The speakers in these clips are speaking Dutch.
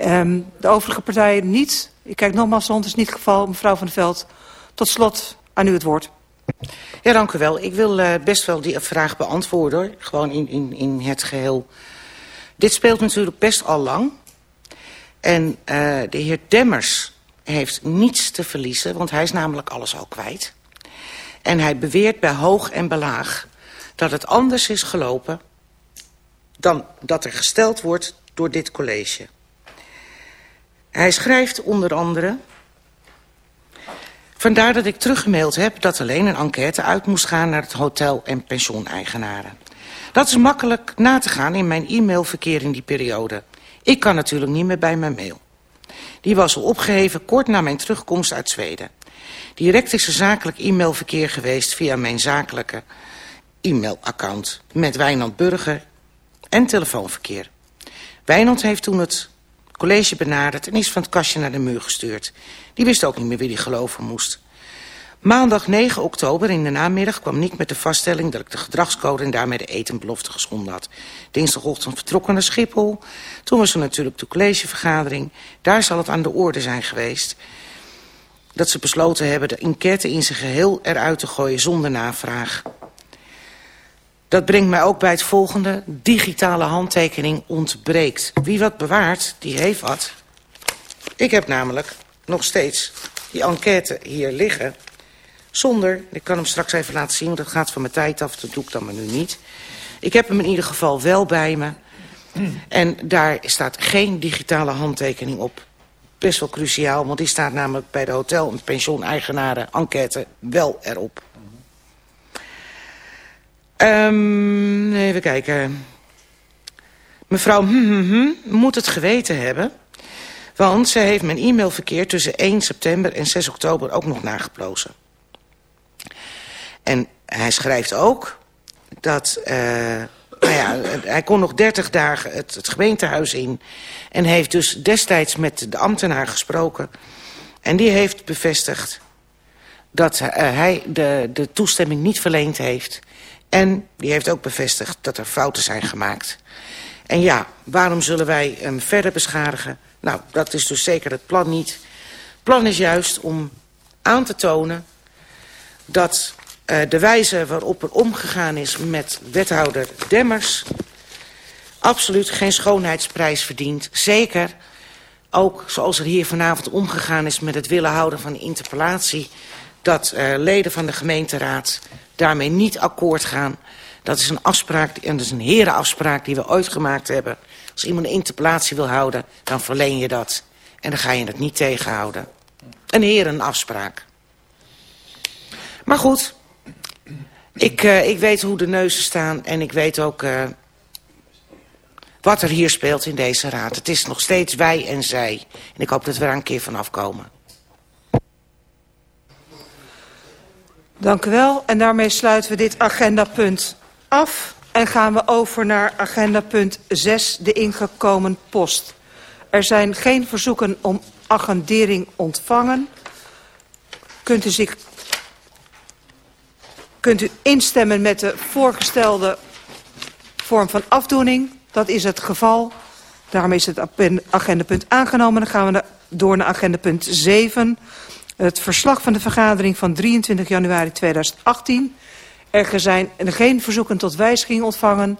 Um, de overige partijen niet. Ik kijk nogmaals rond, is niet het geval. Mevrouw van der Veld, tot slot aan u het woord. Ja, dank u wel. Ik wil uh, best wel die vraag beantwoorden, gewoon in, in, in het geheel. Dit speelt natuurlijk best al lang. En uh, de heer Demmers heeft niets te verliezen, want hij is namelijk alles al kwijt. En hij beweert bij hoog en belaag dat het anders is gelopen... dan dat er gesteld wordt door dit college. Hij schrijft onder andere... Vandaar dat ik teruggemaild heb dat alleen een enquête uit moest gaan... naar het hotel- en pensioeneigenaren. Dat is makkelijk na te gaan in mijn e-mailverkeer in die periode. Ik kan natuurlijk niet meer bij mijn mail. Die was al opgeheven kort na mijn terugkomst uit Zweden. Direct is er zakelijk e-mailverkeer geweest via mijn zakelijke e-mailaccount... met Wijnand Burger en telefoonverkeer. Wijnand heeft toen het college benaderd en is van het kastje naar de muur gestuurd. Die wist ook niet meer wie die geloven moest. Maandag 9 oktober in de namiddag kwam Nick met de vaststelling... dat ik de gedragscode en daarmee de etenbelofte geschonden had. Dinsdagochtend vertrokken naar Schiphol. Toen was er natuurlijk de collegevergadering. Daar zal het aan de orde zijn geweest... dat ze besloten hebben de enquête in zijn geheel eruit te gooien zonder navraag. Dat brengt mij ook bij het volgende. Digitale handtekening ontbreekt. Wie wat bewaart, die heeft wat. Ik heb namelijk nog steeds die enquête hier liggen... Zonder, ik kan hem straks even laten zien, want dat gaat van mijn tijd af. Dat doe ik dan maar nu niet. Ik heb hem in ieder geval wel bij me. En daar staat geen digitale handtekening op. Best wel cruciaal, want die staat namelijk bij de hotel- en pensioeneigenaren enquête wel erop. Um, even kijken. Mevrouw hm, hm, hm, moet het geweten hebben... want ze heeft mijn e-mailverkeer tussen 1 september en 6 oktober ook nog nageplozen. En hij schrijft ook dat... Uh, nou ja, hij kon nog 30 dagen het, gemeentehuis in... en heeft dus destijds met de ambtenaar gesproken... en die heeft bevestigd dat uh, hij de, de toestemming niet verleend heeft... en die heeft ook bevestigd dat er fouten zijn gemaakt. En ja, waarom zullen wij hem verder beschadigen? Nou, dat is dus zeker het plan niet. Het plan is juist om aan te tonen dat uh, de wijze waarop er omgegaan is met wethouder Demmers... absoluut geen schoonheidsprijs verdient. Zeker ook zoals er hier vanavond omgegaan is met het willen houden van de interpellatie... dat uh, leden van de gemeenteraad daarmee niet akkoord gaan. Dat is een afspraak, en dat is een herenafspraak die we ooit gemaakt hebben. Als iemand een interpellatie wil houden, dan verleen je dat. En dan ga je het niet tegenhouden. Een herenafspraak. Maar goed, ik, uh, ik weet hoe de neuzen staan en ik weet ook uh, wat er hier speelt in deze raad. Het is nog steeds wij en zij. En ik hoop dat we er een keer vanaf komen. Dank u wel. En daarmee sluiten we dit agendapunt af. En gaan we over naar agendapunt 6, de ingekomen post. Er zijn geen verzoeken om agendering ontvangen. Kunt u zich kunt u instemmen met de voorgestelde vorm van afdoening. Dat is het geval. Daarom is het agendapunt aangenomen. Dan gaan we door naar agendapunt 7. Het verslag van de vergadering van 23 januari 2018. Er zijn geen verzoeken tot wijziging ontvangen.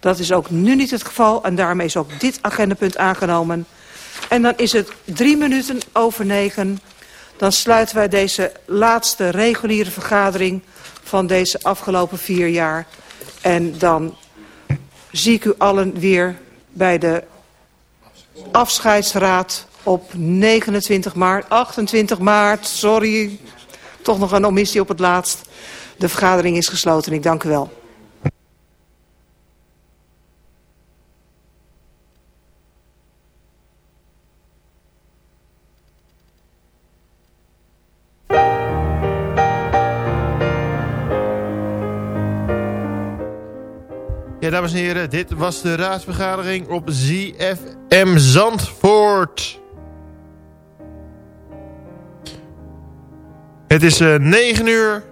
Dat is ook nu niet het geval. En daarmee is ook dit agendapunt aangenomen. En dan is het drie minuten over negen. Dan sluiten wij deze laatste reguliere vergadering van deze afgelopen vier jaar. En dan zie ik u allen weer bij de afscheidsraad op 29 maart, 28 maart, sorry, toch nog een omissie op het laatst. De vergadering is gesloten. Ik dank u wel. Ja, dames en heren, dit was de raadsvergadering op ZFM Zandvoort. Het is eh, uh, 9 uur.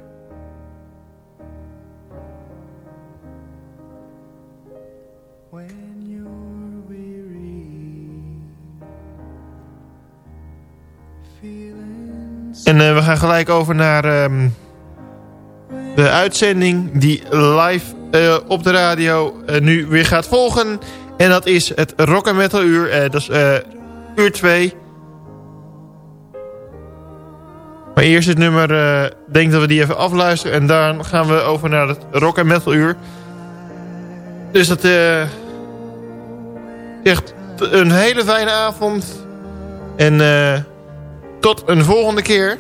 When you're en uh, we gaan gelijk over naar um, de uitzending die live uh, op de radio nu weer gaat volgen. En dat is het Rock Metal Uur. dat is uur 2. Maar eerst het nummer, uh, denk dat we die even afluisteren. En dan gaan we over naar het rock en metal uur. Dus dat uh, echt een hele fijne avond. En uh, tot een volgende keer.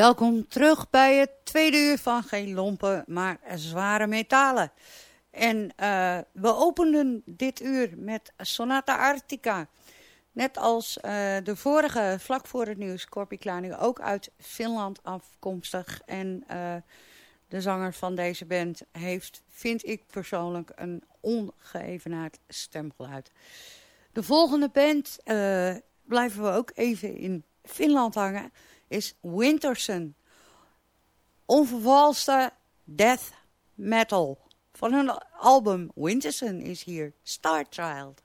Welkom terug bij het tweede uur van geen lompen, maar zware metalen. En uh, we openden dit uur met Sonata Arctica. Net als uh, de vorige, vlak voor het nieuws, Corpi Kleine, ook uit Finland afkomstig. En uh, de zanger van deze band heeft, vind ik persoonlijk, een ongeëvenaard stemgeluid. De volgende band blijven we ook even in Finland hangen is Winterson. Onvervalste death metal. Van hun album Winterson is hier Star Child.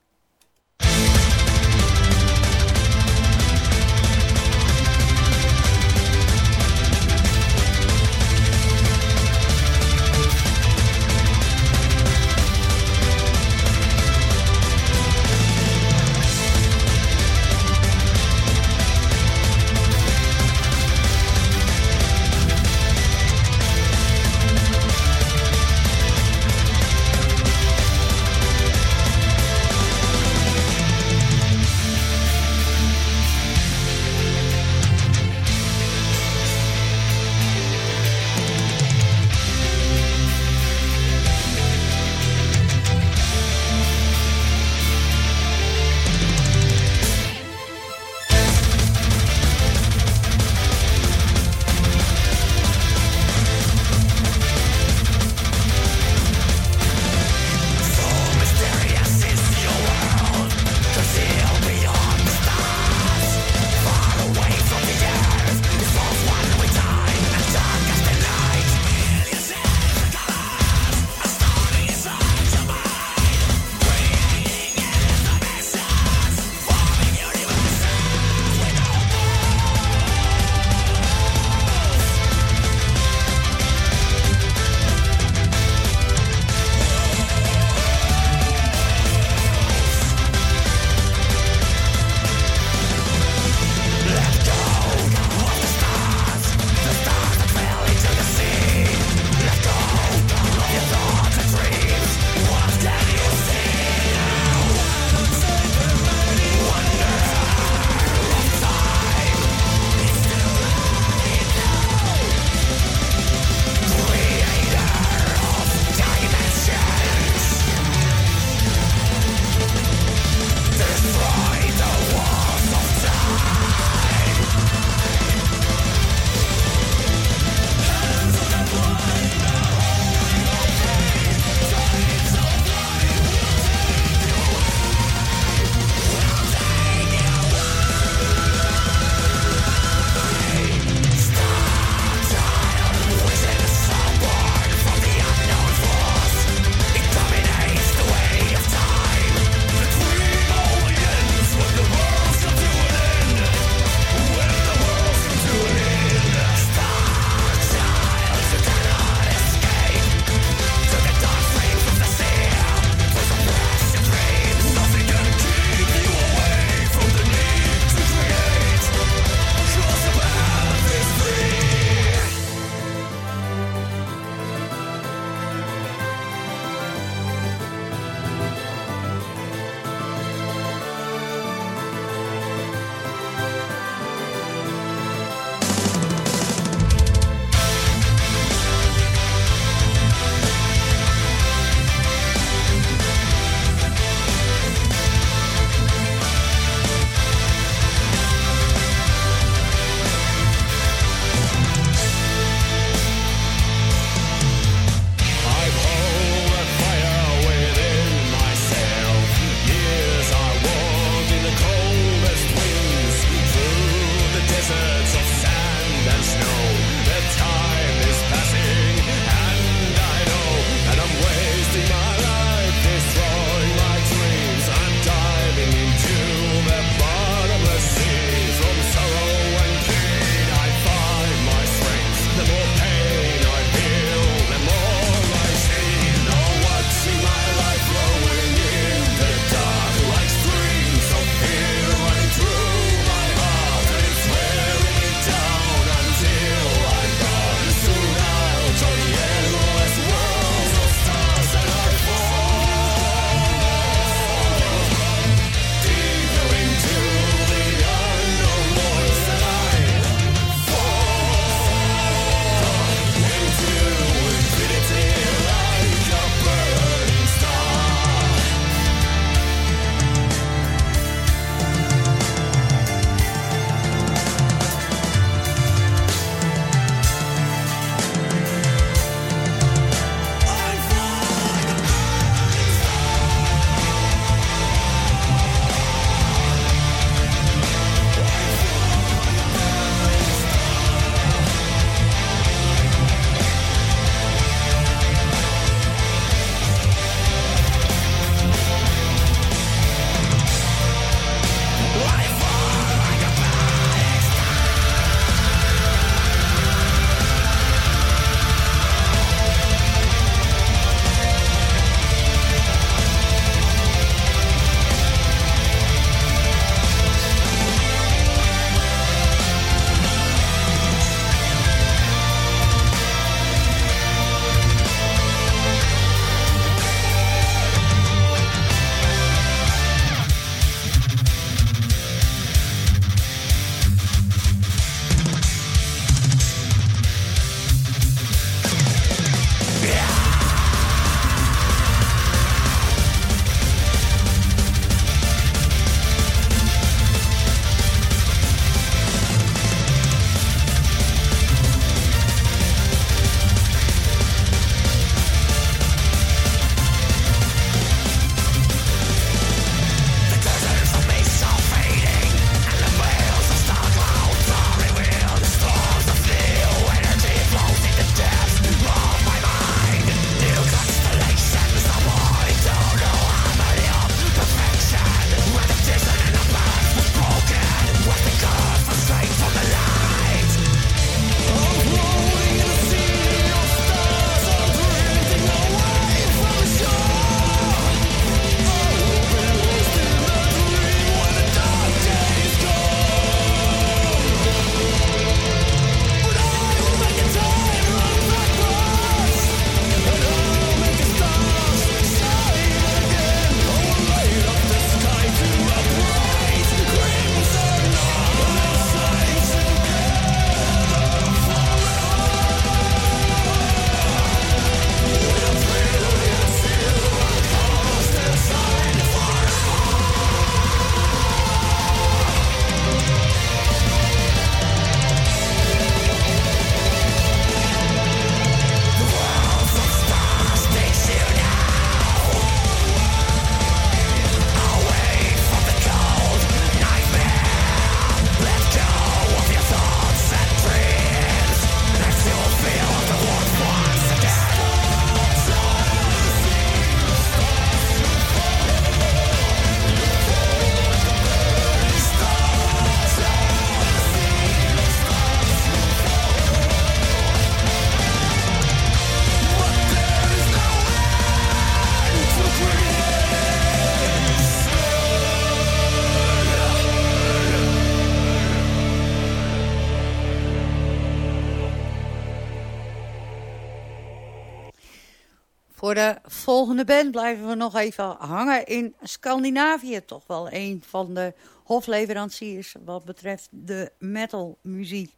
Volgende band blijven we nog even hangen in Scandinavië. Toch wel een van de hofleveranciers wat betreft de metalmuziek.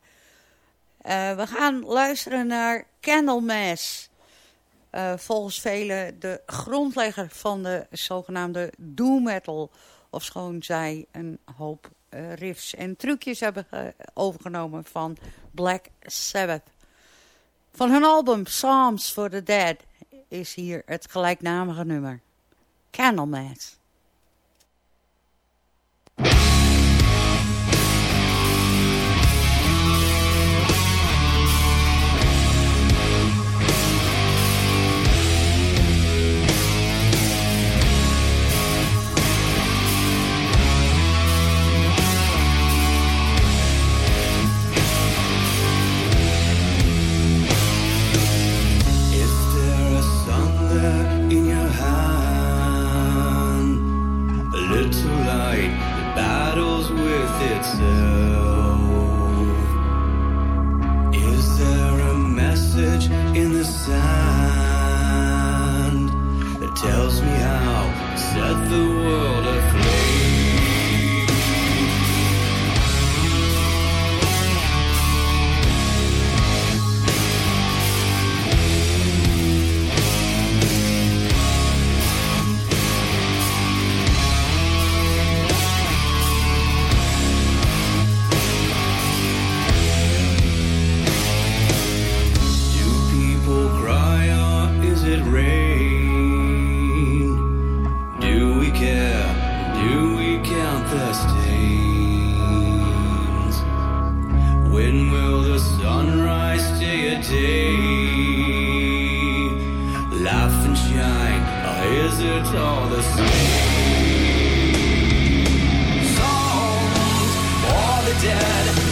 Uh, we gaan luisteren naar Candlemass. Uh, volgens velen de grondlegger van de zogenaamde doom metal. Ofschoon zij een hoop uh, riffs en trucjes hebben overgenomen van Black Sabbath. Van hun album Psalms for the Dead is hier het gelijknamige nummer. Candlemass. itself. Is there a message in the sound that tells me how set the world is it all the same? Songs for the dead.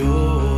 door.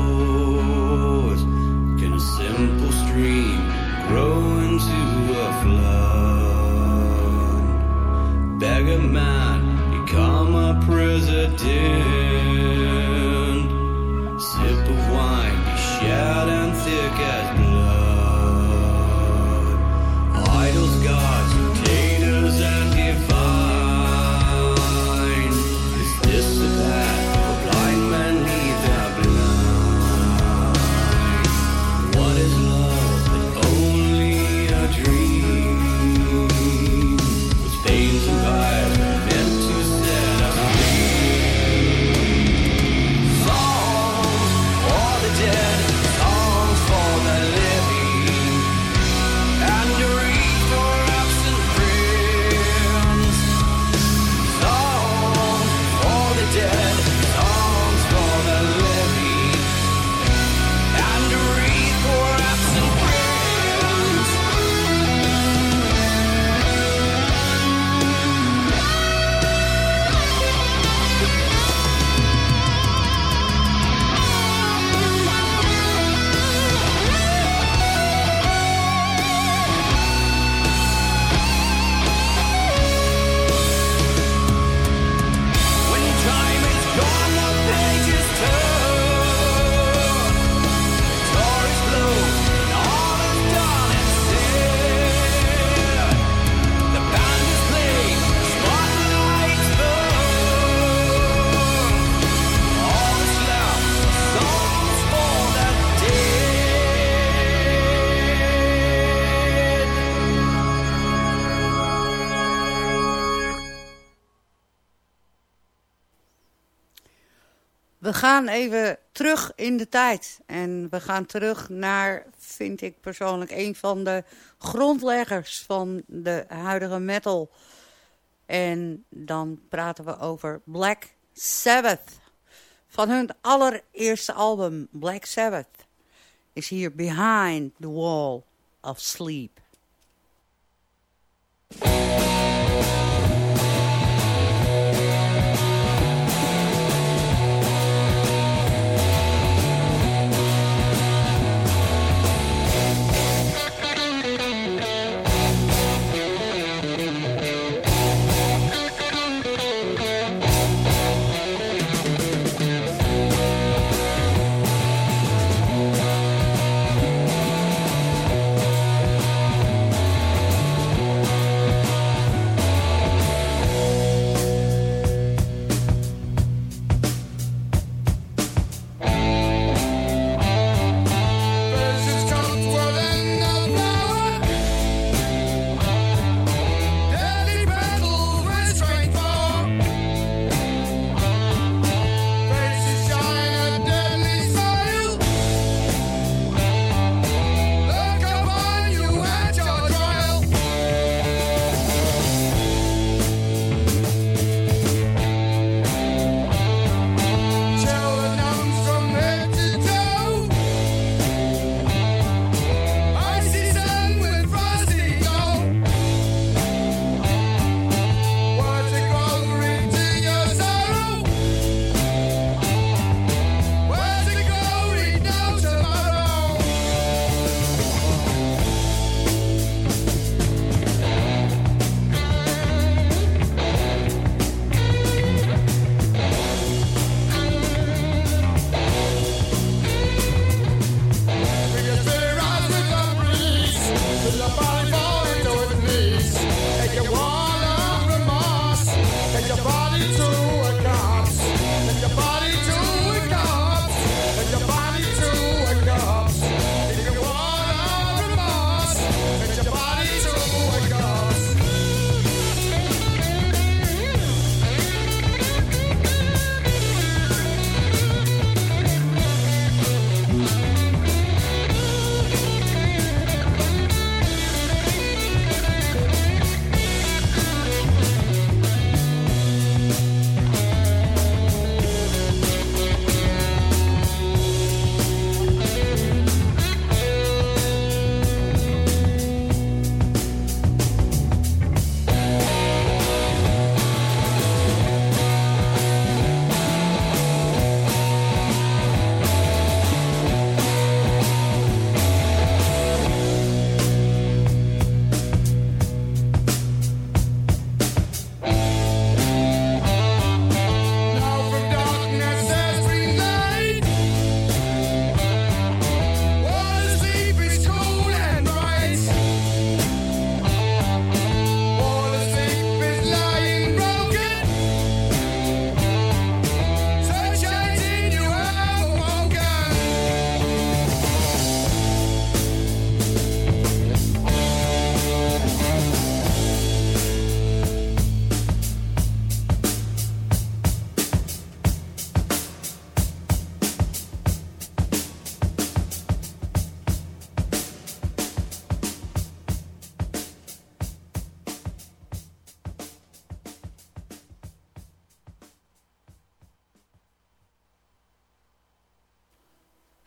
We gaan even terug in de tijd. En we gaan terug naar, vind ik persoonlijk, een van de grondleggers van de huidige metal. En dan praten we over Black Sabbath. Van hun allereerste album, Black Sabbath, is hier Behind the Wall of Sleep.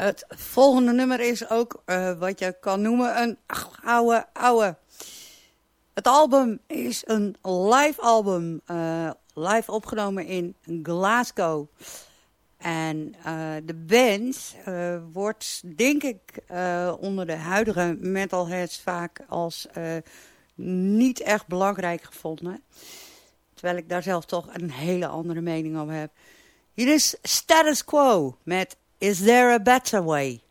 Het volgende nummer is ook uh, wat je kan noemen een oude oude. Het album is een live album, uh, live opgenomen in Glasgow. En uh, de band wordt, denk ik, onder de huidige metalheads vaak als niet echt belangrijk gevonden. Terwijl ik daar zelf toch een hele andere mening over heb. Hier is Status Quo met Is there a better way?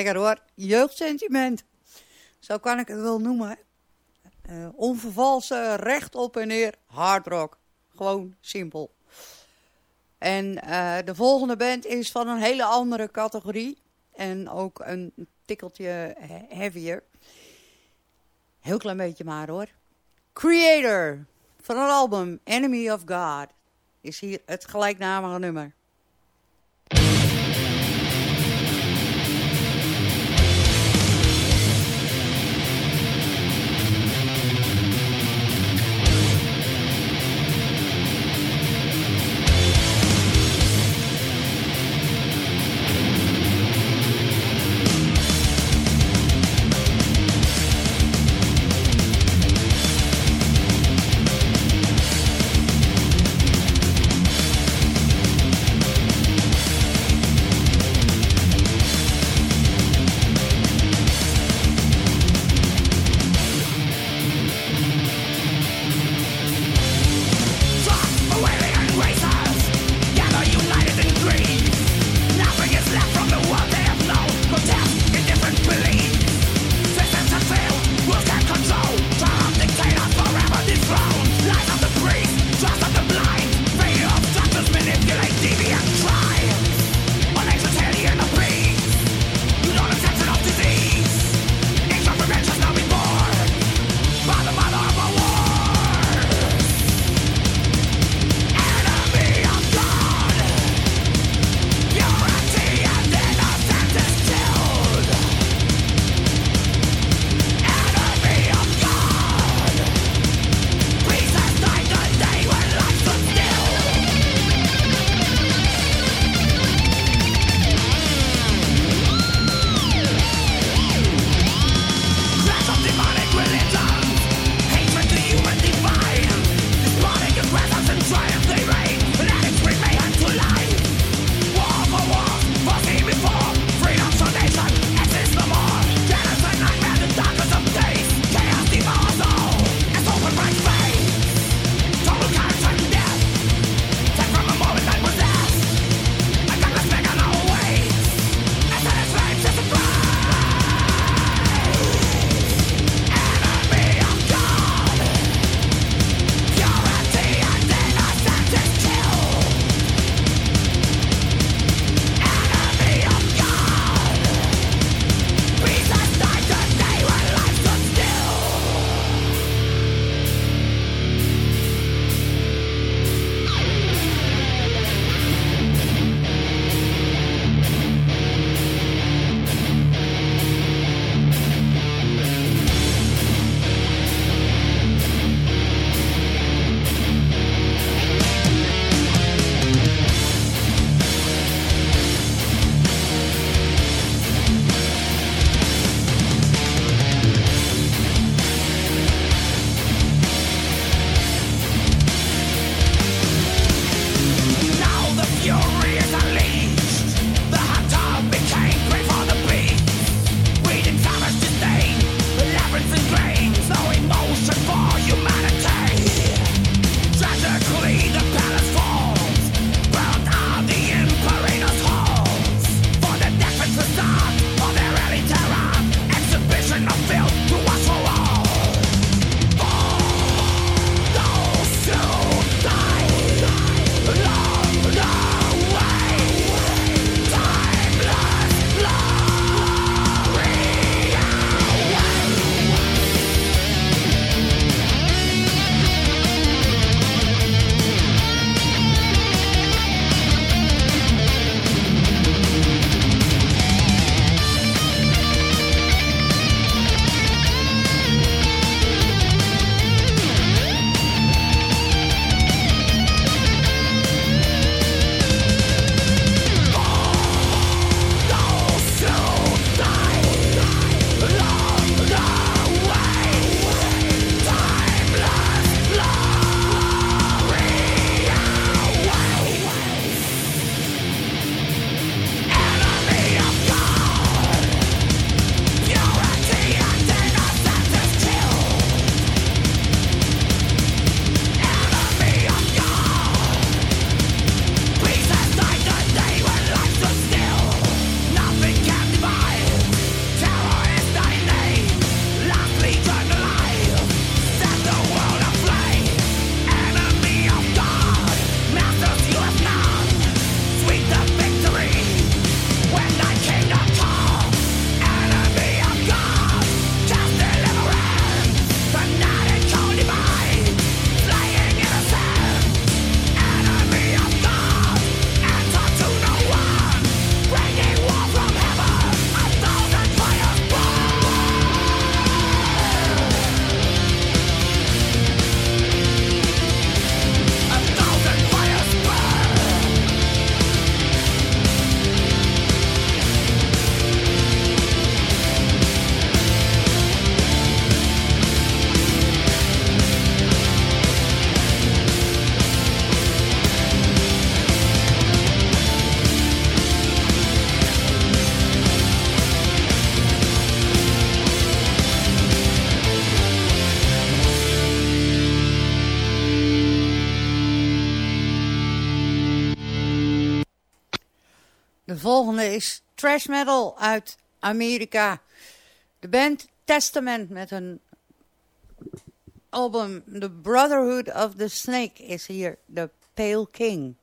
Lekker hoor, jeugdsentiment. Zo kan ik het wel noemen. Uh, onvervalse, recht op en neer, hard rock. Gewoon simpel. En uh, de volgende band is van een hele andere categorie. En ook een tikkeltje heavier. Heel klein beetje maar hoor. Creator van het album Enemy of God is hier het gelijknamige nummer. De volgende is trash metal uit Amerika. De band Testament met hun album The Brotherhood of the Snake is hier The Pale King.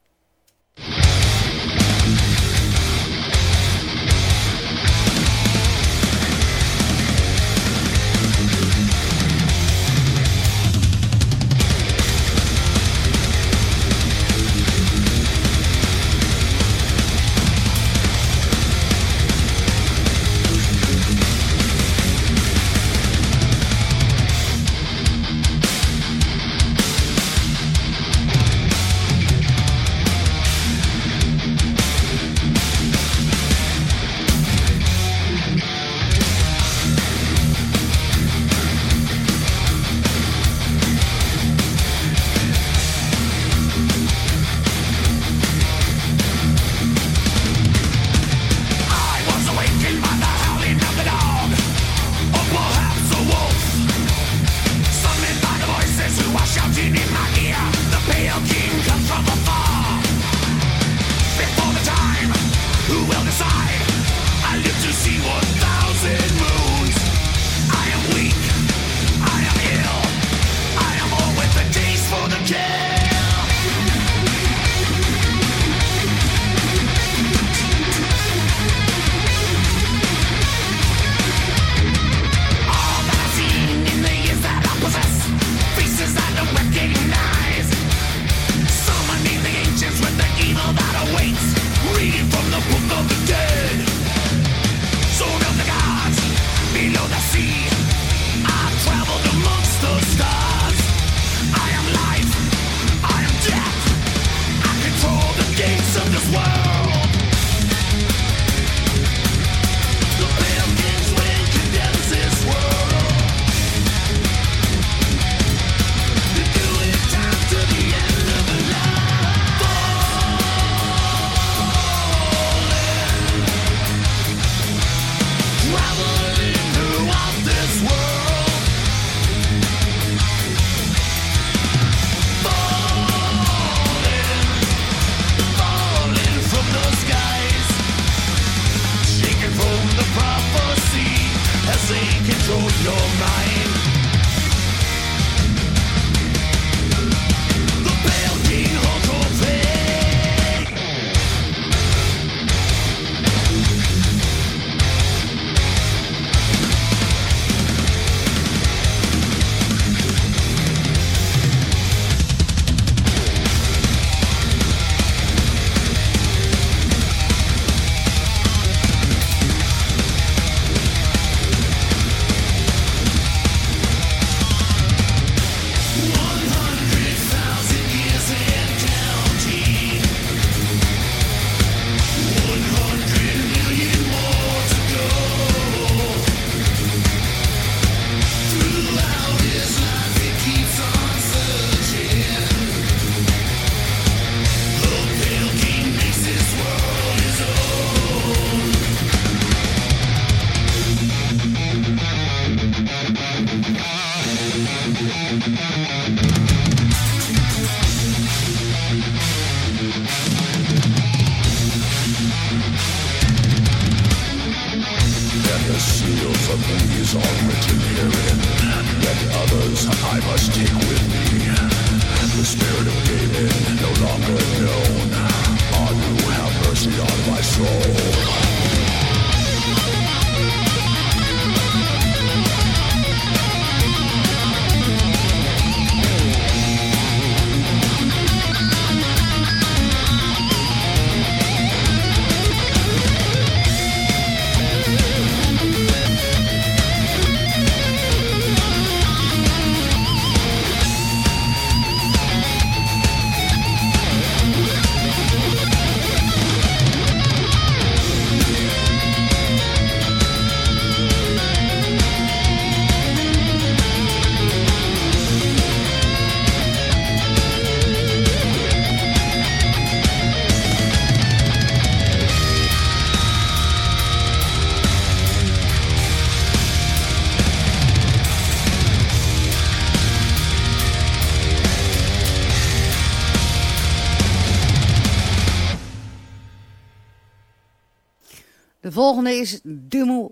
Is Dumo.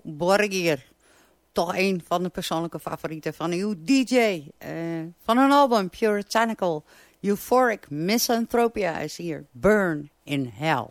Toch een van de persoonlijke favorieten van uw DJ. Uh, van een album, Puritanical. Euphoric Misanthropia is hier. Burn in Hell.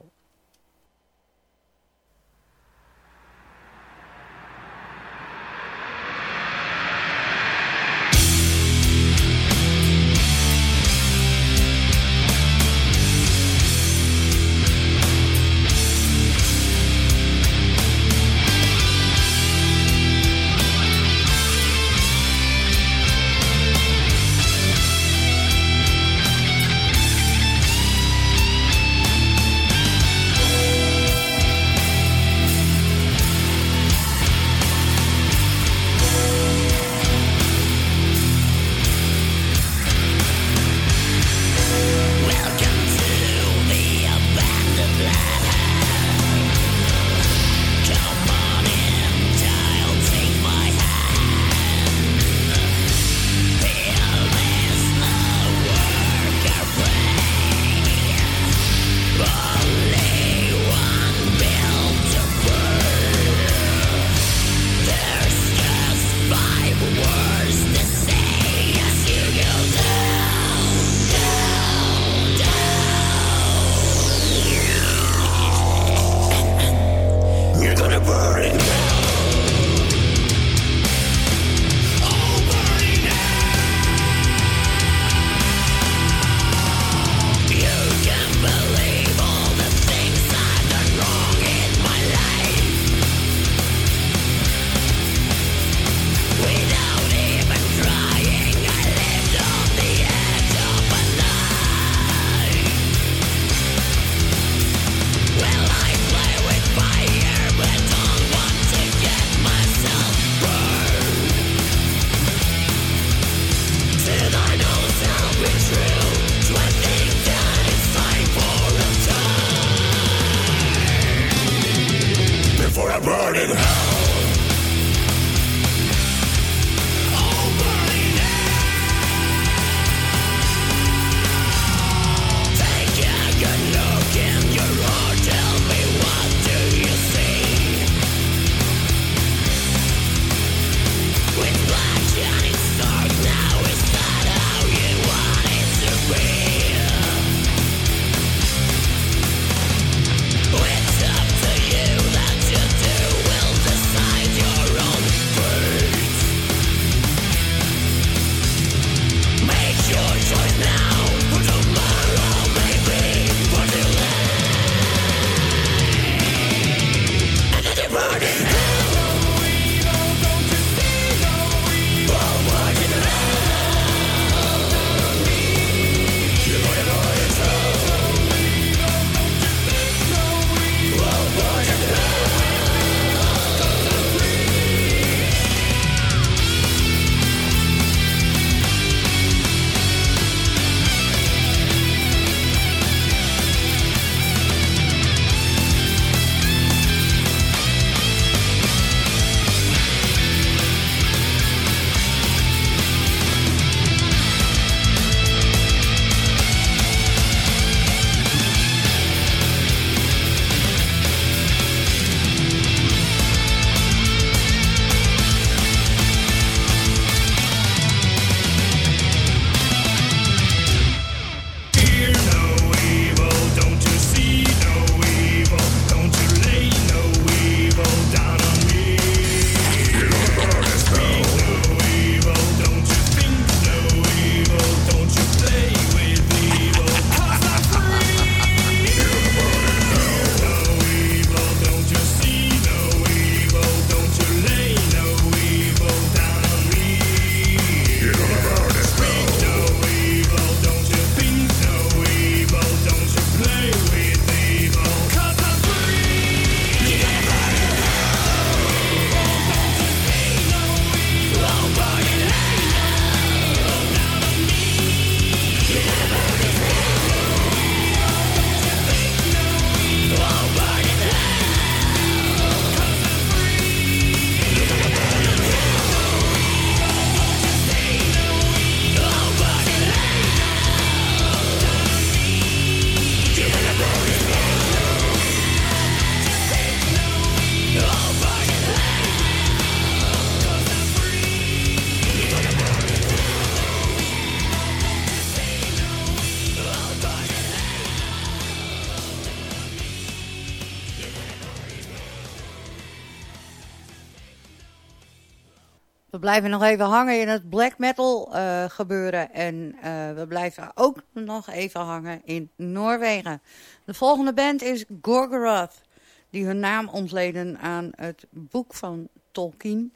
Blijven nog even hangen in het black metal uh, gebeuren. En uh, we blijven ook nog even hangen in Noorwegen. De volgende band is Gorgoroth. Die hun naam ontleden aan het boek van Tolkien.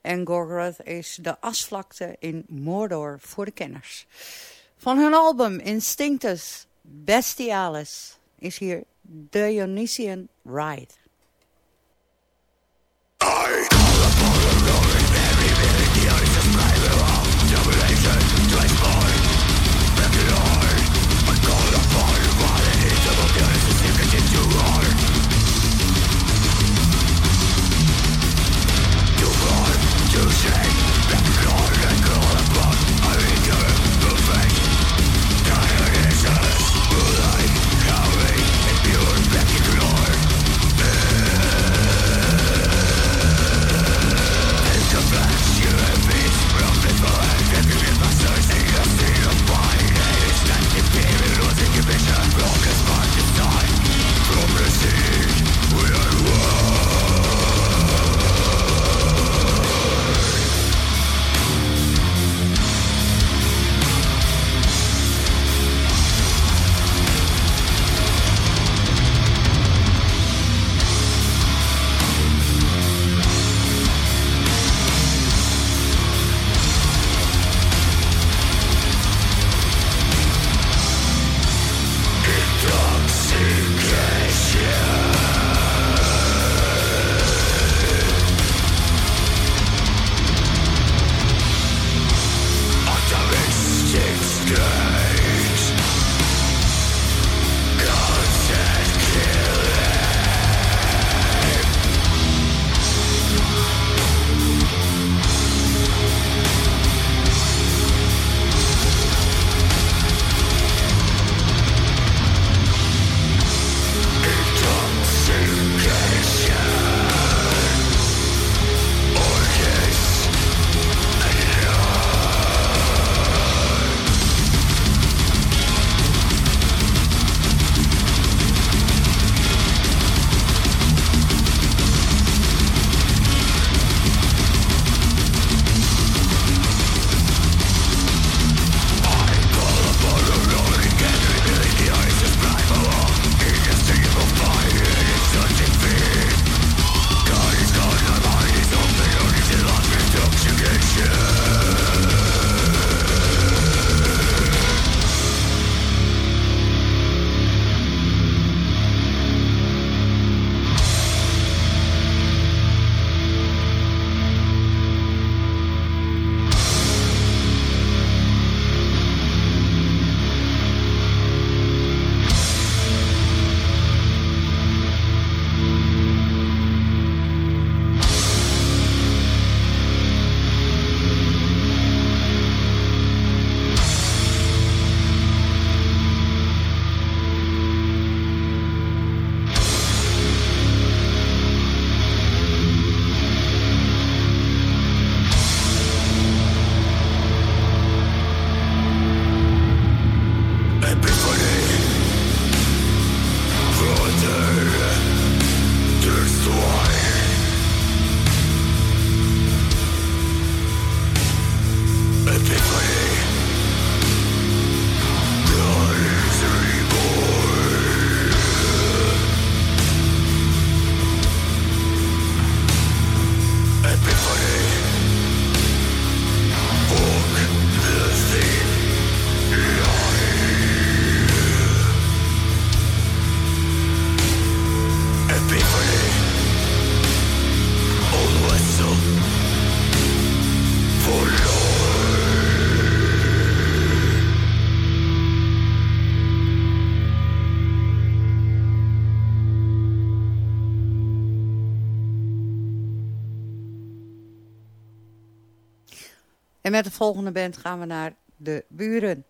En Gorgoroth is de asvlakte in Mordor voor de kenners. Van hun album Instinctus Bestialis is hier Dionysian Ride. En met de volgende band gaan we naar de buren.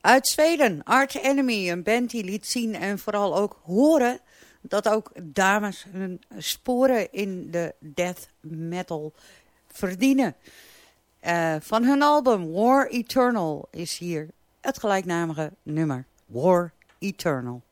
Uit Zweden, Art Enemy, een band die liet zien en vooral ook horen... dat ook dames hun sporen in de death metal verdienen. Uh, van hun album War Eternal is hier het gelijknamige nummer. War Eternal.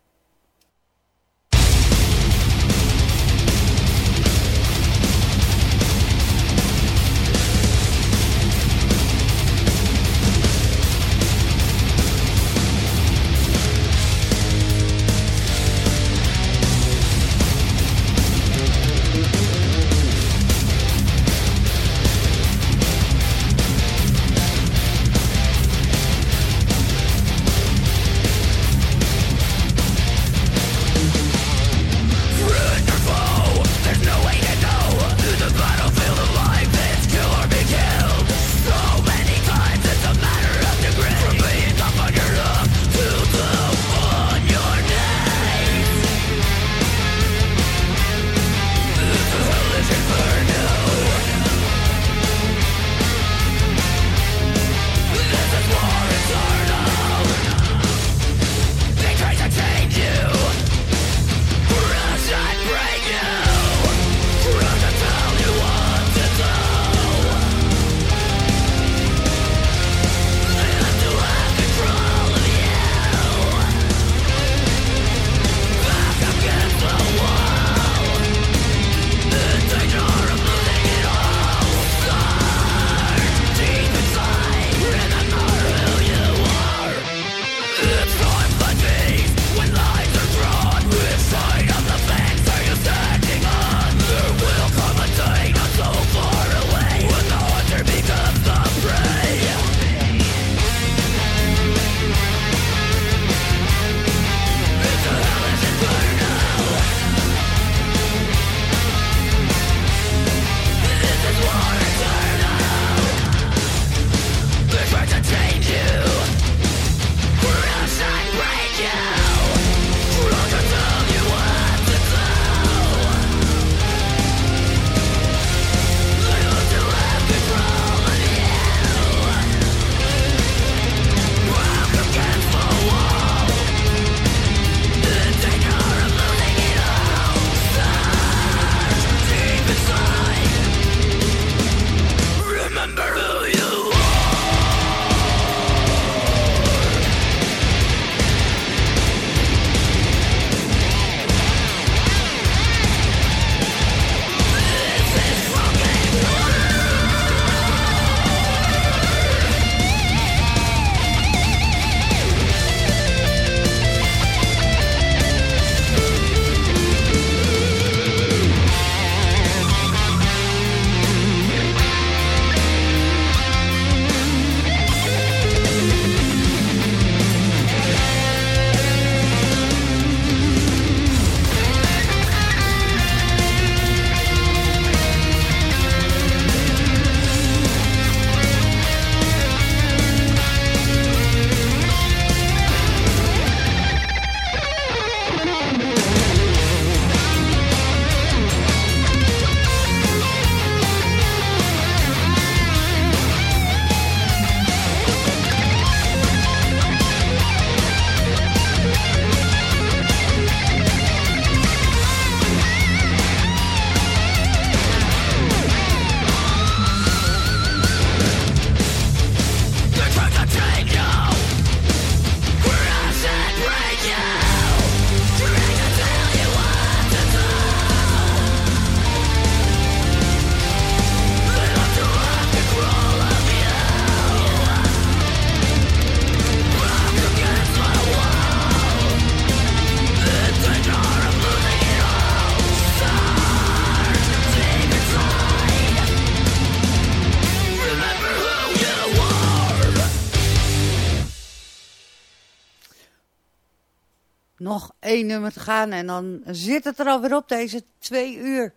Nummer te gaan en dan zit het er alweer op deze twee uur.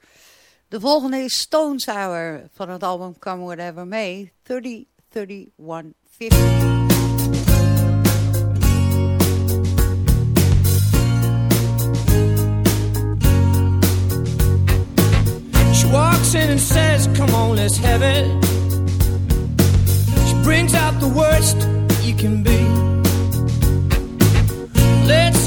De volgende is Stone Sour van het album Come Whatever May, 30, 31, 50. She walks in and says, come on, let's have it. She brings out the worst you can be. A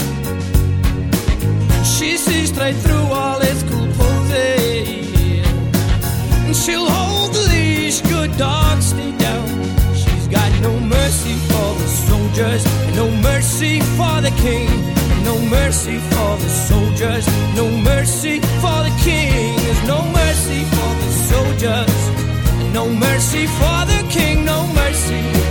Straight through all its cool poses. And she'll hold the leash, good dog, stay down. She's got no mercy for the soldiers, no mercy for the king. No mercy for the soldiers, no mercy for the king. There's no mercy for the soldiers, no mercy for the king, no mercy